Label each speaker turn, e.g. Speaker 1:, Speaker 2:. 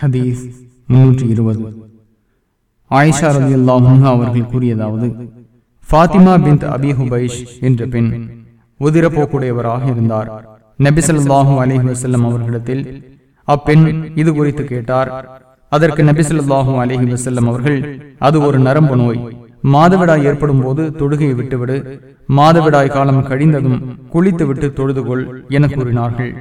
Speaker 1: ஹதீஸ் முன்னூற்றி இருபது. ஆயிஷா ரவி அல்லாஹா அவர்கள் கூறியதாவது ஃபாத்திமா பின் அபி ஹுபைஷ் என்ற பெண் உதிரப்போக்குடையவராக இருந்தார். நபிசல்லாஹு அலிஹி வசல்லம் அவர்களிடத்தில் அப்பெண் இது குறித்து கேட்டார். அதற்கு நபிசல்லாஹு அலிஹி வசல்லம் அவர்கள் அது ஒரு நரம்பு நோய். மாதவிடாய் ஏற்படும் போது தொழுகையை விட்டுவிடு. மாதவிடாய் காலம் கழிந்ததும் குளித்துவிட்டு தொழுதுகொள் என கூறினார்கள்.